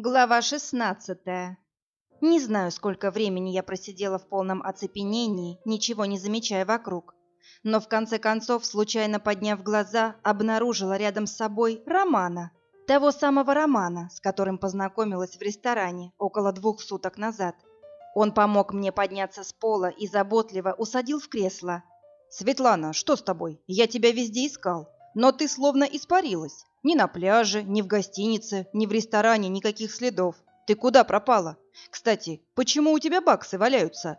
Глава 16. Не знаю, сколько времени я просидела в полном оцепенении, ничего не замечая вокруг. Но в конце концов, случайно подняв глаза, обнаружила рядом с собой Романа. Того самого Романа, с которым познакомилась в ресторане около двух суток назад. Он помог мне подняться с пола и заботливо усадил в кресло. «Светлана, что с тобой? Я тебя везде искал, но ты словно испарилась. Ни на пляже, ни в гостинице, ни в ресторане никаких следов. Ты куда пропала? Кстати, почему у тебя баксы валяются?»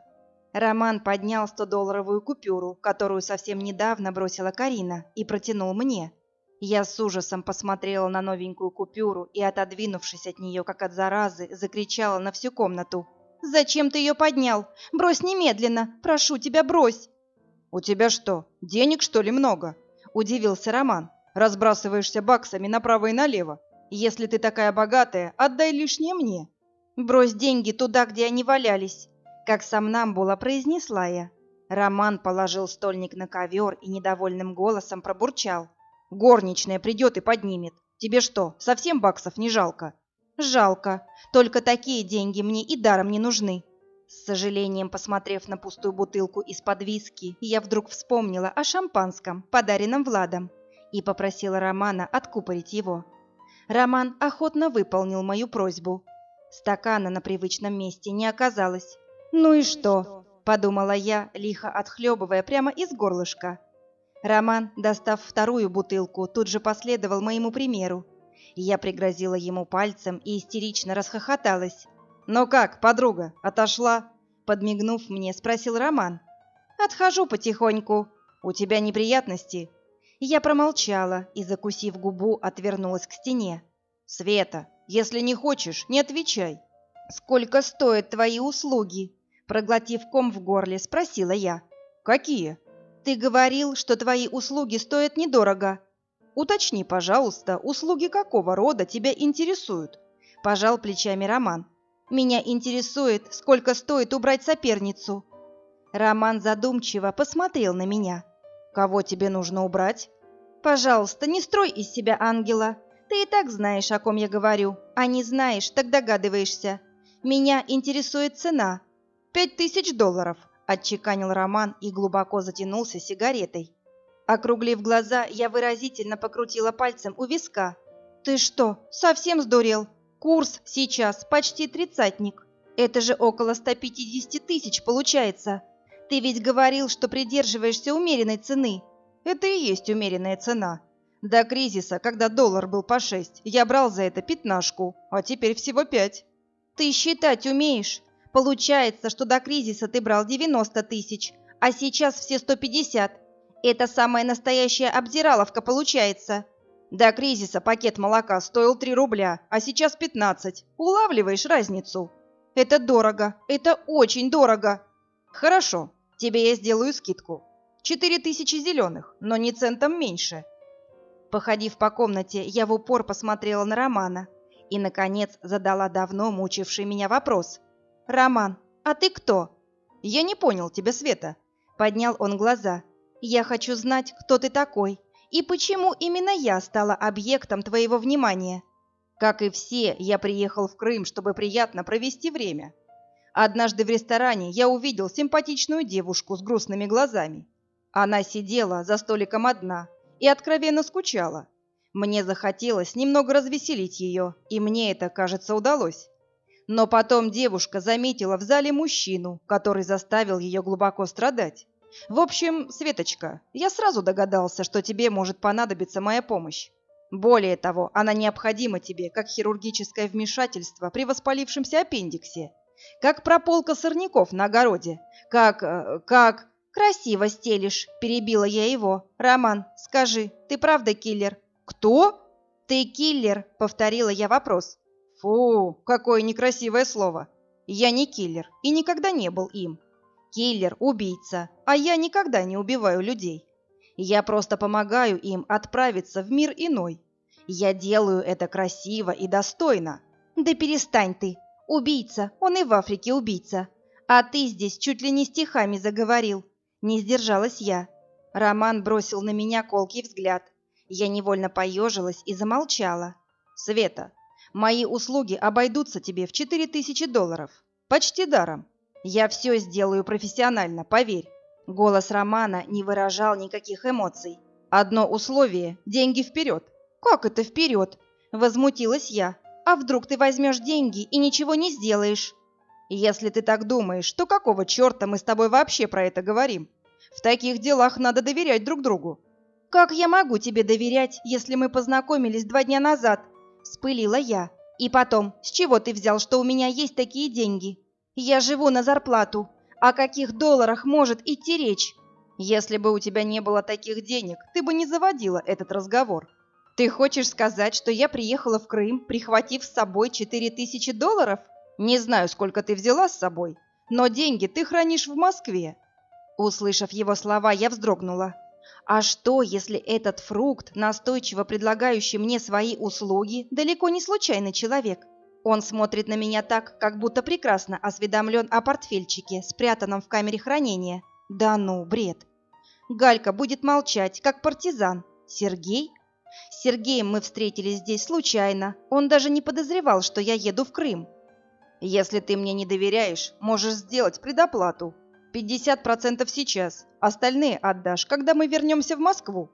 Роман поднял 100-долларовую купюру, которую совсем недавно бросила Карина, и протянул мне. Я с ужасом посмотрела на новенькую купюру и, отодвинувшись от нее, как от заразы, закричала на всю комнату. «Зачем ты ее поднял? Брось немедленно! Прошу тебя, брось!» «У тебя что, денег, что ли, много?» – удивился Роман. Разбрасываешься баксами направо и налево. Если ты такая богатая, отдай лишнее мне. Брось деньги туда, где они валялись, как сам нам было произнесла я. Роман положил стольник на ковер и недовольным голосом пробурчал. Горничная придет и поднимет. Тебе что, совсем баксов не жалко? Жалко. Только такие деньги мне и даром не нужны. С сожалением посмотрев на пустую бутылку из-под виски, я вдруг вспомнила о шампанском, подаренном Владом и попросила Романа откупорить его. Роман охотно выполнил мою просьбу. Стакана на привычном месте не оказалось. «Ну и что?» – подумала я, лихо отхлебывая прямо из горлышка. Роман, достав вторую бутылку, тут же последовал моему примеру. Я пригрозила ему пальцем и истерично расхохоталась. «Ну как, подруга, отошла?» Подмигнув мне, спросил Роман. «Отхожу потихоньку. У тебя неприятности?» Я промолчала и, закусив губу, отвернулась к стене. «Света, если не хочешь, не отвечай». «Сколько стоят твои услуги?» Проглотив ком в горле, спросила я. «Какие?» «Ты говорил, что твои услуги стоят недорого». «Уточни, пожалуйста, услуги какого рода тебя интересуют?» Пожал плечами Роман. «Меня интересует, сколько стоит убрать соперницу». Роман задумчиво посмотрел на меня. Кого тебе нужно убрать? Пожалуйста, не строй из себя ангела. Ты и так знаешь, о ком я говорю. А не знаешь, так догадываешься. Меня интересует цена. Пять тысяч долларов, отчеканил Роман и глубоко затянулся сигаретой. Округлив глаза, я выразительно покрутила пальцем у виска. «Ты что, совсем сдурел? Курс сейчас почти тридцатник. Это же около 150 тысяч получается. Ты ведь говорил, что придерживаешься умеренной цены. Это и есть умеренная цена. До кризиса, когда доллар был по шесть, я брал за это пятнашку, а теперь всего пять. Ты считать умеешь? Получается, что до кризиса ты брал 90 тысяч, а сейчас все 150. Это самая настоящая обдираловка получается. До кризиса пакет молока стоил 3 рубля, а сейчас 15. Улавливаешь разницу? Это дорого. Это очень дорого. Хорошо, Тебе я сделаю скидку. Четыре тысячи зеленых, но не центом меньше. Походив по комнате, я в упор посмотрела на Романа и, наконец, задала давно мучивший меня вопрос. «Роман, а ты кто?» «Я не понял тебя, Света», — поднял он глаза. «Я хочу знать, кто ты такой и почему именно я стала объектом твоего внимания». «Как и все, я приехал в Крым, чтобы приятно провести время. Однажды в ресторане я увидел симпатичную девушку с грустными глазами. Она сидела за столиком одна и откровенно скучала. Мне захотелось немного развеселить ее, и мне это, кажется, удалось. Но потом девушка заметила в зале мужчину, который заставил ее глубоко страдать. В общем, Светочка, я сразу догадался, что тебе может понадобиться моя помощь. Более того, она необходима тебе как хирургическое вмешательство при воспалившемся аппендиксе как прополка сорняков на огороде, как... Э, как... «Красиво стелишь», — перебила я его. «Роман, скажи, ты правда киллер?» «Кто?» «Ты киллер», — повторила я вопрос. «Фу, какое некрасивое слово. Я не киллер и никогда не был им. Киллер — убийца, а я никогда не убиваю людей. Я просто помогаю им отправиться в мир иной. Я делаю это красиво и достойно». «Да перестань ты», Убийца, он и в Африке убийца. А ты здесь чуть ли не стихами заговорил. Не сдержалась я. Роман бросил на меня колкий взгляд. Я невольно поежилась и замолчала. Света, Мои услуги обойдутся тебе в четыре тысячи долларов. Почти даром. Я все сделаю профессионально, поверь. Голос Романа не выражал никаких эмоций. Одно условие – деньги вперед. Как это вперед? Возмутилась я. А вдруг ты возьмешь деньги и ничего не сделаешь? Если ты так думаешь, то какого черта мы с тобой вообще про это говорим? В таких делах надо доверять друг другу. Как я могу тебе доверять, если мы познакомились два дня назад? Вспылила я. И потом, с чего ты взял, что у меня есть такие деньги? Я живу на зарплату. О каких долларах может идти речь? Если бы у тебя не было таких денег, ты бы не заводила этот разговор. Ты хочешь сказать, что я приехала в Крым, прихватив с собой четыре тысячи долларов? Не знаю, сколько ты взяла с собой, но деньги ты хранишь в Москве. Услышав его слова, я вздрогнула. А что, если этот фрукт, настойчиво предлагающий мне свои услуги, далеко не случайный человек? Он смотрит на меня так, как будто прекрасно осведомлен о портфельчике, спрятанном в камере хранения. Да ну, бред. Галька будет молчать, как партизан. Сергей? С Сергеем мы встретились здесь случайно. Он даже не подозревал, что я еду в Крым. Если ты мне не доверяешь, можешь сделать предоплату. 50% сейчас, остальные отдашь, когда мы вернемся в Москву.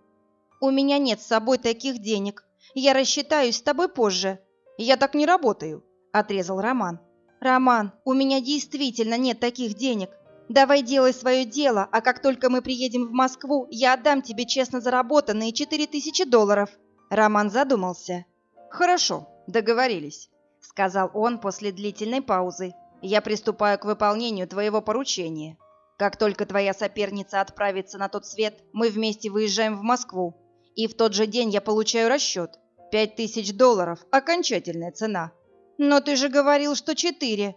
У меня нет с собой таких денег. Я рассчитаюсь с тобой позже. Я так не работаю, отрезал Роман. Роман, у меня действительно нет таких денег. Давай делай свое дело, а как только мы приедем в Москву, я отдам тебе честно заработанные четыре тысячи долларов». Роман задумался. «Хорошо, договорились», — сказал он после длительной паузы. «Я приступаю к выполнению твоего поручения. Как только твоя соперница отправится на тот свет, мы вместе выезжаем в Москву, и в тот же день я получаю расчет. Пять тысяч долларов – окончательная цена». «Но ты же говорил, что четыре»,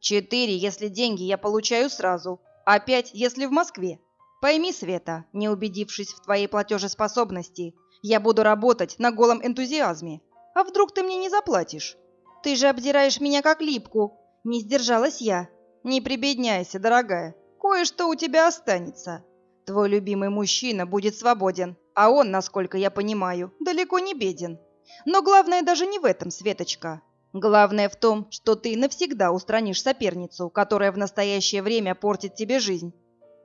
Четыре, если деньги я получаю сразу, а пять, если в Москве. Пойми, Света, не убедившись в твоей платежеспособности, я буду работать на голом энтузиазме. А вдруг ты мне не заплатишь? Ты же обдираешь меня как липку. Не сдержалась я. Не прибедняйся, дорогая. Кое-что у тебя останется. Твой любимый мужчина будет свободен, а он, насколько я понимаю, далеко не беден. Но главное даже не в этом, Светочка. Главное в том, что ты навсегда устранишь соперницу, которая в настоящее время портит тебе жизнь.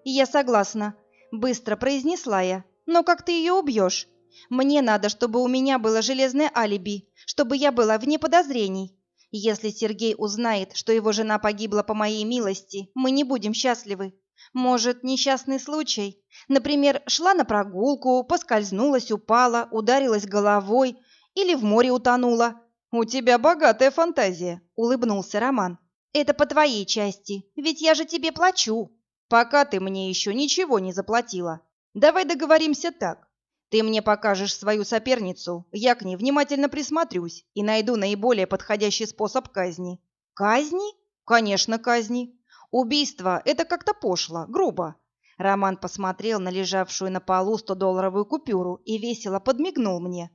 Я согласна, быстро произнесла я. Но как ты ее убьешь? Мне надо, чтобы у меня было железное алиби, чтобы я была вне подозрений. Если Сергей узнает, что его жена погибла по моей милости, мы не будем счастливы. Может, несчастный случай? Например, шла на прогулку, поскользнулась, упала, ударилась головой или в море утонула. «У тебя богатая фантазия», — улыбнулся Роман. «Это по твоей части, ведь я же тебе плачу». «Пока ты мне еще ничего не заплатила. Давай договоримся так. Ты мне покажешь свою соперницу, я к ней внимательно присмотрюсь и найду наиболее подходящий способ казни». «Казни?» «Конечно, казни. Убийство — это как-то пошло, грубо». Роман посмотрел на лежавшую на полу 100-долларовую купюру и весело подмигнул мне.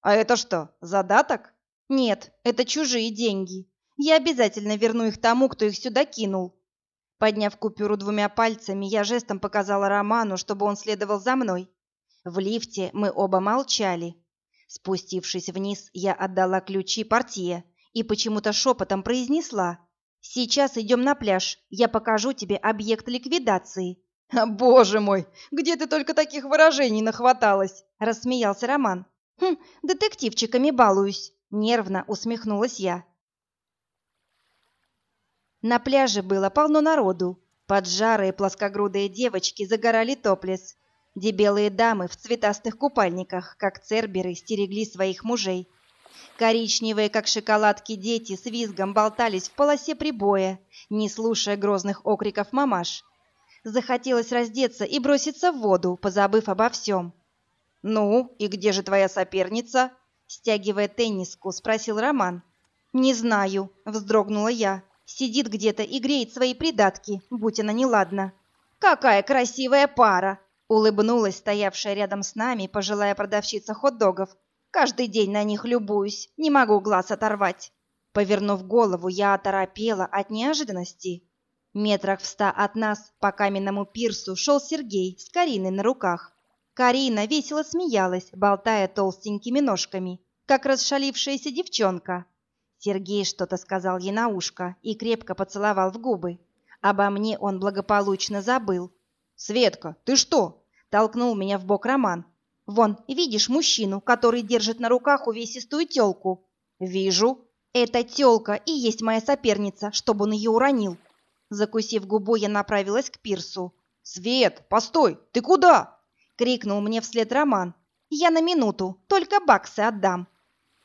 «А это что, задаток?» Нет, это чужие деньги. Я обязательно верну их тому, кто их сюда кинул. Подняв купюру двумя пальцами, я жестом показала Роману, чтобы он следовал за мной. В лифте мы оба молчали. Спустившись вниз, я отдала ключи портье и почему-то шепотом произнесла. «Сейчас идем на пляж, я покажу тебе объект ликвидации». «Боже мой, где ты только таких выражений нахваталась?» – рассмеялся Роман. «Хм, детективчиками балуюсь». Нервно усмехнулась я. На пляже было полно народу. Поджарые плоскогрудые девочки загорали топлес. Дебелые дамы в цветастых купальниках, как церберы, стерегли своих мужей. Коричневые, как шоколадки, дети с визгом болтались в полосе прибоя, не слушая грозных окриков мамаш. Захотелось раздеться и броситься в воду, позабыв обо всем. «Ну, и где же твоя соперница?» Стягивая тенниску, спросил Роман. «Не знаю», — вздрогнула я. «Сидит где-то и греет свои придатки, будь она неладна». «Какая красивая пара!» — улыбнулась стоявшая рядом с нами пожилая продавщица хот-догов. «Каждый день на них любуюсь, не могу глаз оторвать». Повернув голову, я оторопела от неожиданности. Метрах в ста от нас по каменному пирсу шел Сергей с Кариной на руках. Карина весело смеялась, болтая толстенькими ножками, как расшалившаяся девчонка. Сергей что-то сказал ей на ушко и крепко поцеловал в губы. Обо мне он благополучно забыл. «Светка, ты что?» — толкнул меня в бок Роман. «Вон, видишь мужчину, который держит на руках увесистую тёлку?» «Вижу». «Эта тёлка и есть моя соперница, чтобы он ее уронил». Закусив губу, я направилась к пирсу. «Свет, постой! Ты куда?» — крикнул мне вслед Роман. «Я на минуту, только баксы отдам».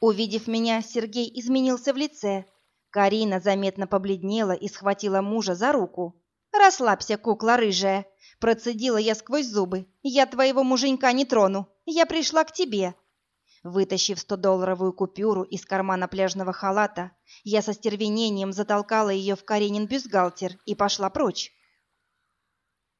Увидев меня, Сергей изменился в лице. Карина заметно побледнела и схватила мужа за руку. «Расслабься, кукла рыжая!» Процедила я сквозь зубы. «Я твоего муженька не трону. Я пришла к тебе». Вытащив стодолларовую купюру из кармана пляжного халата, я со стервенением затолкала ее в Каренин бюстгальтер и пошла прочь.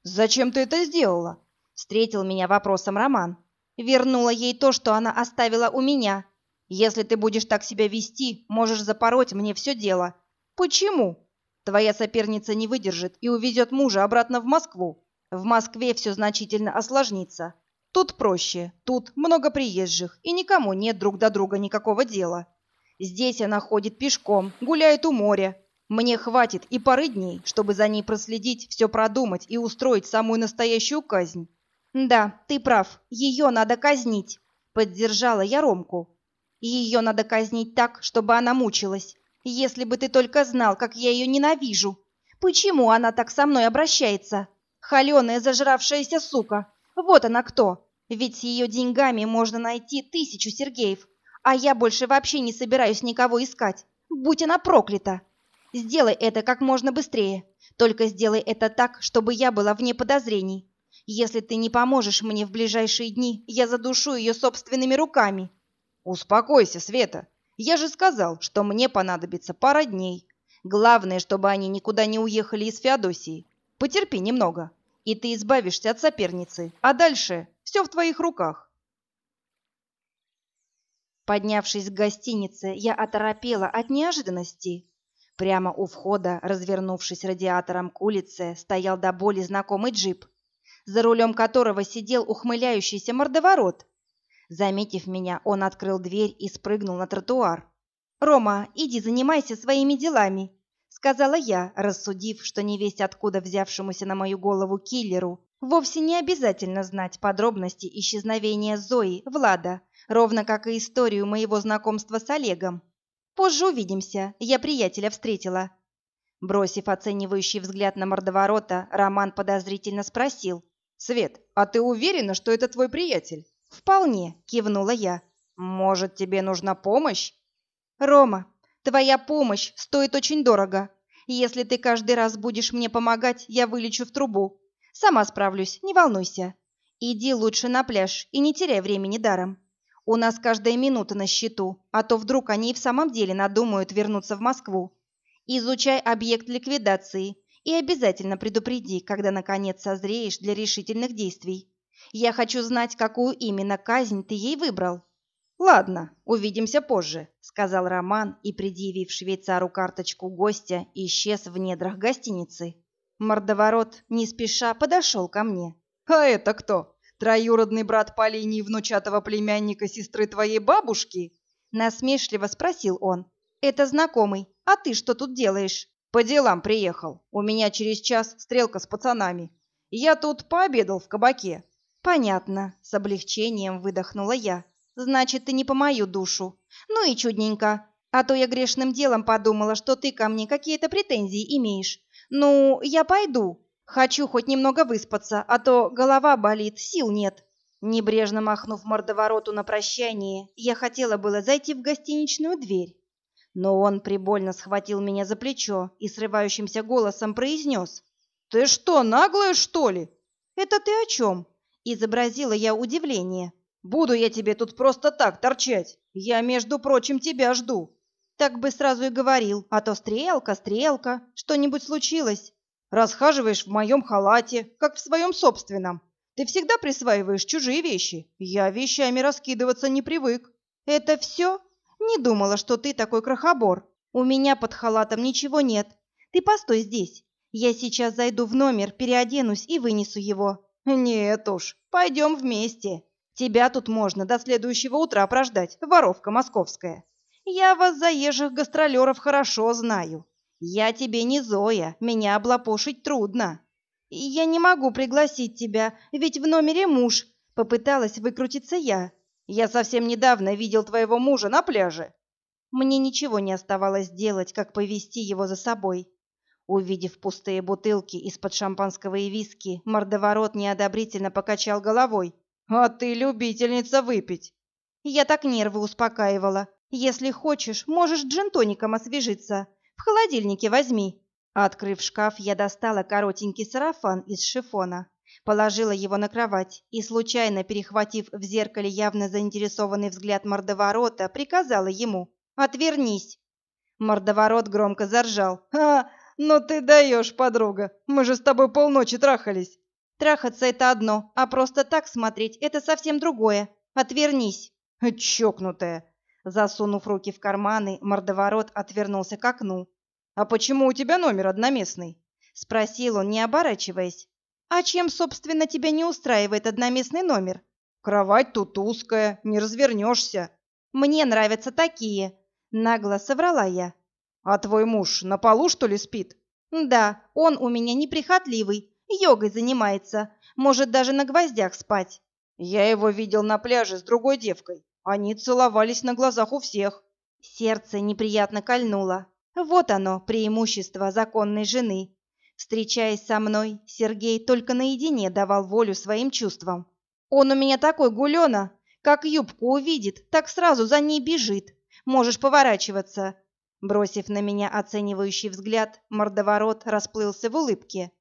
«Зачем ты это сделала?» — встретил меня вопросом Роман. «Вернула ей то, что она оставила у меня. Если ты будешь так себя вести, можешь запороть мне все дело». «Почему?» «Твоя соперница не выдержит и увезет мужа обратно в Москву. В Москве все значительно осложнится. Тут проще, тут много приезжих, и никому нет друг до друга никакого дела. Здесь она ходит пешком, гуляет у моря. Мне хватит и пары дней, чтобы за ней проследить, все продумать и устроить самую настоящую казнь. Да, ты прав, ее надо казнить, поддержала я Ромку. Ее надо казнить так, чтобы она мучилась. Если бы ты только знал, как я ее ненавижу. Почему она так со мной обращается? Холеная зажравшаяся сука. Вот она кто. Ведь с ее деньгами можно найти тысячу Сергеев, а я больше вообще не собираюсь никого искать. Будь она проклята. Сделай это как можно быстрее. Только сделай это так, чтобы я была вне подозрений. Если ты не поможешь мне в ближайшие дни, я задушу ее собственными руками. Успокойся, Света. Я же сказал, что мне понадобится пара дней. Главное, чтобы они никуда не уехали из Феодосии. Потерпи немного и ты избавишься от соперницы, а дальше все в твоих руках. Поднявшись к гостинице, я оторопела от неожиданности. Прямо у входа, развернувшись радиатором к улице, стоял до боли знакомый джип, за рулем которого сидел ухмыляющийся мордоворот. Заметив меня, он открыл дверь и спрыгнул на тротуар. «Рома, иди занимайся своими делами сказала я, рассудив, что невесть откуда взявшемуся на мою голову киллеру вовсе не обязательно знать подробности исчезновения Зои, Влада, ровно как и историю моего знакомства с Олегом. Позже увидимся, я приятеля встретила. Бросив оценивающий взгляд на мордоворота, Роман подозрительно спросил. «Свет, а ты уверена, что это твой приятель?» «Вполне», — кивнула я. «Может, тебе нужна помощь?» «Рома, Твоя помощь стоит очень дорого. Если ты каждый раз будешь мне помогать, я вылечу в трубу. Сама справлюсь, не волнуйся. Иди лучше на пляж и не теряй времени даром. У нас каждая минута на счету, а то вдруг они и в самом деле надумают вернуться в Москву. Изучай объект ликвидации и обязательно предупреди, когда наконец созреешь для решительных действий. Я хочу знать, какую именно казнь ты ей выбрал. «Ладно, увидимся позже», — сказал Роман и, предъявив швейцару карточку гостя, исчез в недрах гостиницы. Мордоворот не спеша подошел ко мне. «А это кто? Троюродный брат по линии внучатого племянника сестры твоей бабушки?» Насмешливо спросил он. «Это знакомый. А ты что тут делаешь?» «По делам приехал. У меня через час стрелка с пацанами. Я тут пообедал в кабаке». «Понятно», — с облегчением выдохнула я. Значит, ты не по мою душу. Ну и чудненько. А то я грешным делом подумала, что ты ко мне какие-то претензии имеешь. Ну, я пойду. Хочу хоть немного выспаться, а то голова болит, сил нет. Небрежно махнув мордовороту на прощание, я хотела было зайти в гостиничную дверь. Но он прибольно схватил меня за плечо и срывающимся голосом произнес. «Ты что, наглая, что ли?» «Это ты о чем?» – изобразила я удивление. Буду я тебе тут просто так торчать. Я, между прочим, тебя жду. Так бы сразу и говорил, а то стрелка, стрелка, что-нибудь случилось. Расхаживаешь в моем халате, как в своем собственном. Ты всегда присваиваешь чужие вещи. Я вещами раскидываться не привык. Это все? Не думала, что ты такой крохобор. У меня под халатом ничего нет. Ты постой здесь. Я сейчас зайду в номер, переоденусь и вынесу его. Нет уж, пойдем вместе. Тебя тут можно до следующего утра прождать, воровка московская. Я вас, заезжих гастролеров, хорошо знаю. Я тебе не Зоя, меня облапошить трудно. Я не могу пригласить тебя, ведь в номере муж. Попыталась выкрутиться я. Я совсем недавно видел твоего мужа на пляже. Мне ничего не оставалось делать, как повести его за собой. Увидев пустые бутылки из-под шампанского и виски, мордоворот неодобрительно покачал головой. «А ты любительница выпить!» Я так нервы успокаивала. Если хочешь, можешь джинтоником освежиться. В холодильнике возьми. Открыв шкаф, я достала коротенький сарафан из шифона, положила его на кровать и, случайно перехватив в зеркале явно заинтересованный взгляд мордоворота, приказала ему «Отвернись». Мордоворот громко заржал. «А, ну ты даешь, подруга, мы же с тобой полночи трахались». «Трахаться — это одно, а просто так смотреть — это совсем другое. Отвернись». «Чокнутая!» Засунув руки в карманы, мордоворот отвернулся к окну. «А почему у тебя номер одноместный?» — спросил он, не оборачиваясь. «А чем, собственно, тебя не устраивает одноместный номер?» «Кровать тут узкая, не развернешься». «Мне нравятся такие», — нагло соврала я. «А твой муж на полу, что ли, спит?» «Да, он у меня неприхотливый, йогой занимается, может даже на гвоздях спать». «Я его видел на пляже с другой девкой. Они целовались на глазах у всех. Сердце неприятно кольнуло. Вот оно, преимущество законной жены. Встречаясь со мной, Сергей только наедине давал волю своим чувствам. Он у меня такой гулёна, как юбку увидит, так сразу за ней бежит. Можешь поворачиваться. Бросив на меня оценивающий взгляд, мордоворот расплылся в улыбке.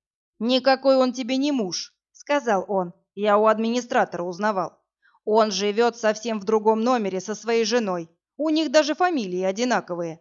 «Никакой он тебе не муж», — сказал он. «Я у администратора узнавал. Он живет совсем в другом номере со своей женой. У них даже фамилии одинаковые.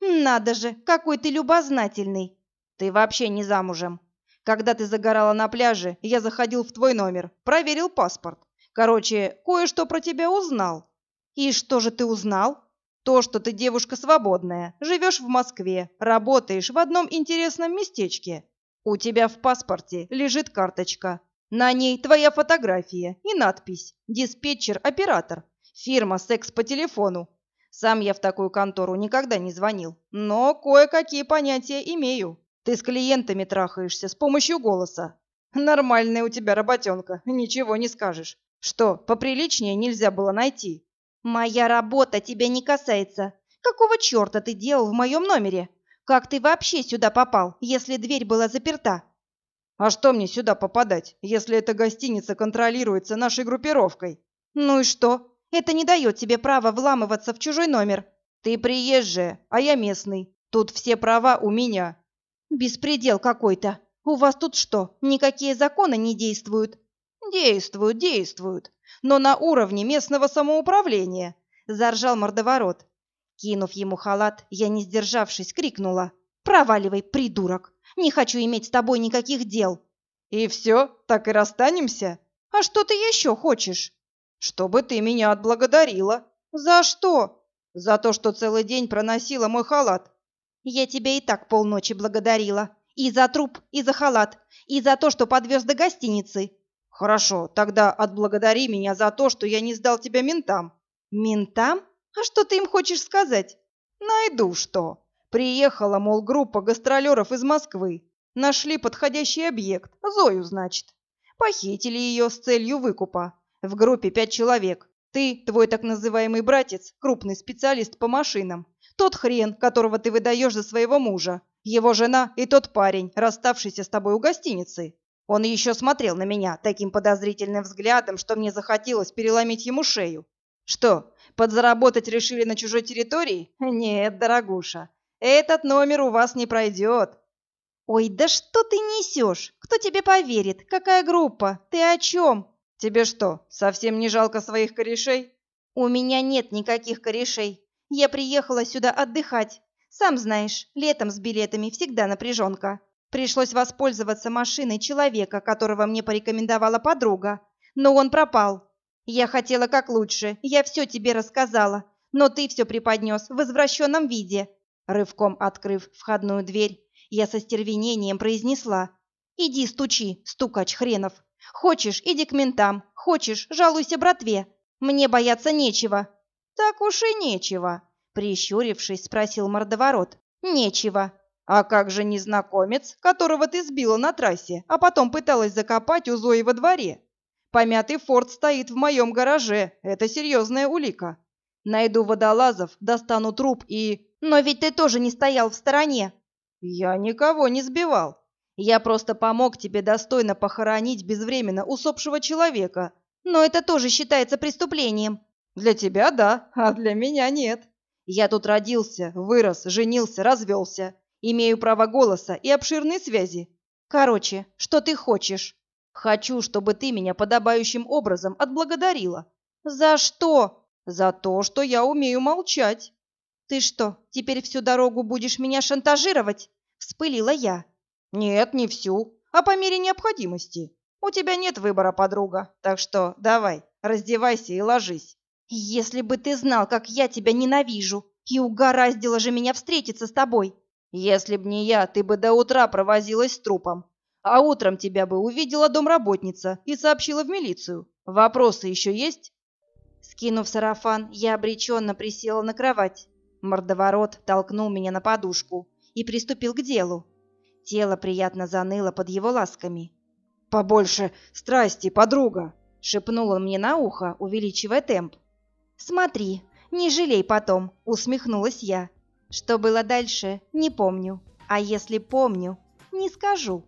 Надо же, какой ты любознательный. Ты вообще не замужем. Когда ты загорала на пляже, я заходил в твой номер, проверил паспорт. Короче, кое-что про тебя узнал. И что же ты узнал? То, что ты девушка свободная, живешь в Москве, работаешь в одном интересном местечке. У тебя в паспорте лежит карточка. На ней твоя фотография и надпись «Диспетчер-оператор». Фирма «Секс по телефону». Сам я в такую контору никогда не звонил, но кое-какие понятия имею. Ты с клиентами трахаешься с помощью голоса. Нормальная у тебя работенка, ничего не скажешь. Что, поприличнее нельзя было найти? Моя работа тебя не касается. Какого черта ты делал в моем номере? Как ты вообще сюда попал, если дверь была заперта? А что мне сюда попадать, если эта гостиница контролируется нашей группировкой? Ну и что? Это не дает тебе права вламываться в чужой номер. Ты приезжая, а я местный. Тут все права у меня. Беспредел какой-то. У вас тут что, никакие законы не действуют? Действуют, действуют. Но на уровне местного самоуправления. Заржал мордоворот. Кинув ему халат, я, не сдержавшись, крикнула. «Проваливай, придурок! Не хочу иметь с тобой никаких дел. И все, так и расстанемся? А что ты еще хочешь? Чтобы ты меня отблагодарила. За что? За то, что целый день проносила мой халат. Я тебя и так полночи благодарила. И за труп, и за халат, и за то, что подвез до гостиницы. Хорошо, тогда отблагодари меня за то, что я не сдал тебя ментам. Ментам? А что ты им хочешь сказать? Найду что. Приехала, мол, группа гастролеров из Москвы. Нашли подходящий объект. Зою, значит. Похитили ее с целью выкупа. В группе пять человек. Ты, твой так называемый братец, крупный специалист по машинам. Тот хрен, которого ты выдаешь за своего мужа. Его жена и тот парень, расставшийся с тобой у гостиницы. Он еще смотрел на меня таким подозрительным взглядом, что мне захотелось переломить ему шею. Что, подзаработать решили на чужой территории? Нет, дорогуша, этот номер у вас не пройдет. Ой, да что ты несешь? Кто тебе поверит? Какая группа? Ты о чем? Тебе что, совсем не жалко своих корешей? У меня нет никаких корешей. Я приехала сюда отдыхать. Сам знаешь, летом с билетами всегда напряженка. Пришлось воспользоваться машиной человека, которого мне порекомендовала подруга. Но он пропал. Я хотела как лучше, я все тебе рассказала. Но ты все преподнес в извращенном виде. Рывком открыв входную дверь, я со стервенением произнесла. «Иди стучи, стукач хренов. Хочешь, иди к ментам. Хочешь, жалуйся братве. Мне бояться нечего». «Так уж и нечего», Прищурившись, спросил мордоворот. «Нечего». «А как же незнакомец, которого ты сбила на трассе, а потом пыталась закопать у Зои во дворе? Помятый форт стоит в моем гараже, это серьезная улика. Найду водолазов, достану труп и...» «Но ведь ты тоже не стоял в стороне». «Я никого не сбивал. Я просто помог тебе достойно похоронить безвременно усопшего человека. Но это тоже считается преступлением». «Для тебя да, а для меня нет. Я тут родился, вырос, женился, развелся. Имею право голоса и обширные связи. Короче, что ты хочешь? Хочу, чтобы ты меня подобающим образом отблагодарила. За что? За то, что я умею молчать. Ты что, теперь всю дорогу будешь меня шантажировать? Вспылила я. Нет, не всю, а по мере необходимости. У тебя нет выбора, подруга, так что давай, раздевайся и ложись. Если бы ты знал, как я тебя ненавижу, и угораздило же меня встретиться с тобой. Если б не я, ты бы до утра провозилась с трупом. А утром тебя бы увидела домработница и сообщила в милицию. Вопросы еще есть?» Скинув сарафан, я обреченно присела на кровать. Мордоворот толкнул меня на подушку и приступил к делу. Тело приятно заныло под его ласками. «Побольше страсти, подруга!» — шепнул он мне на ухо, увеличивая темп. «Смотри, не жалей потом», — усмехнулась я. Что было дальше, не помню. А если помню, не скажу.